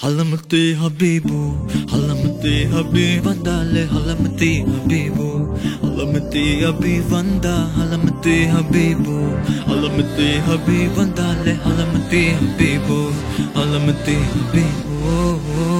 హలమతే హబీబు హలమతే హబీ వందాలే హలమతే హబీబు హలమతే హబీ వందా హలమతే హబీబు హలమతే హబీ వందాలే హలమతే హబీబు హలమతే హబీబు ఓ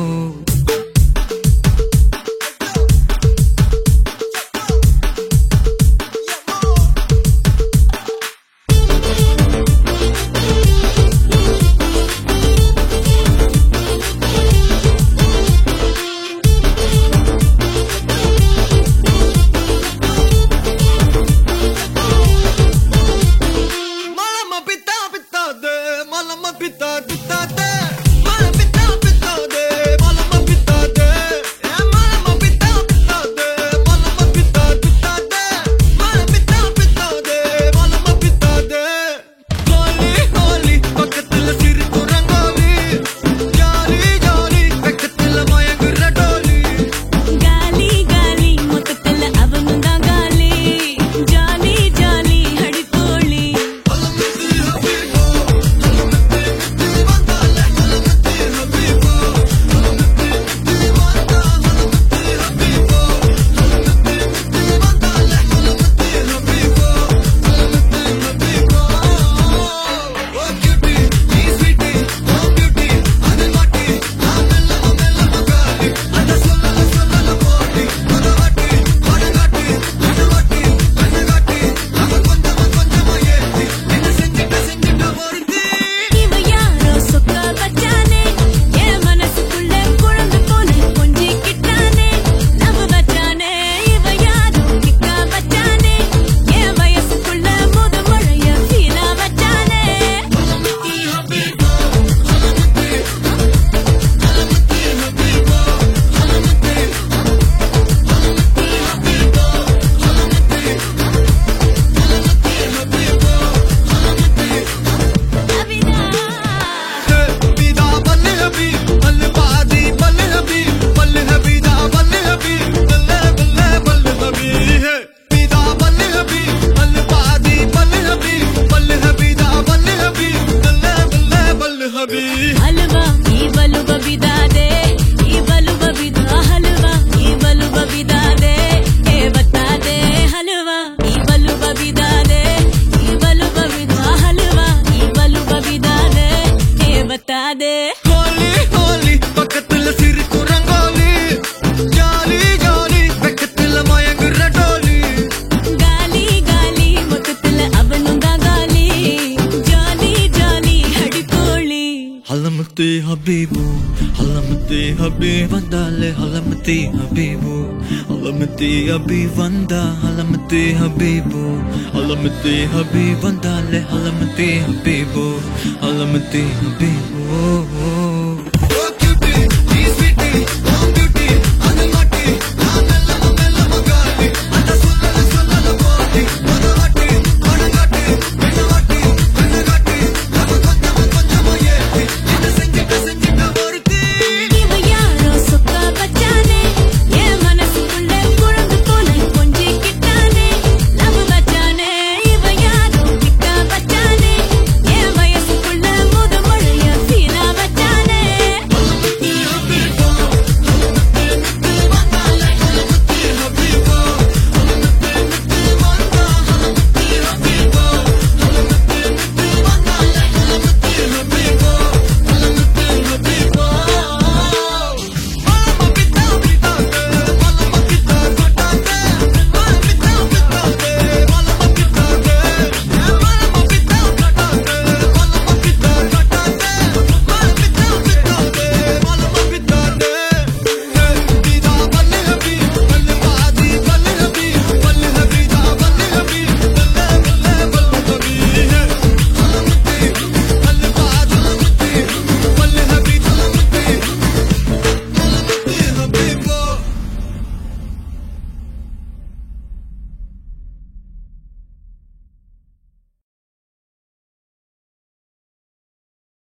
حلمتي حبيبو حلمتي حبيب habibu حلمتي حبيبو حلمتي حبيب habibu حلمتي حبيبو حلمتي حبيب habibu حلمتي habibu oh, oh.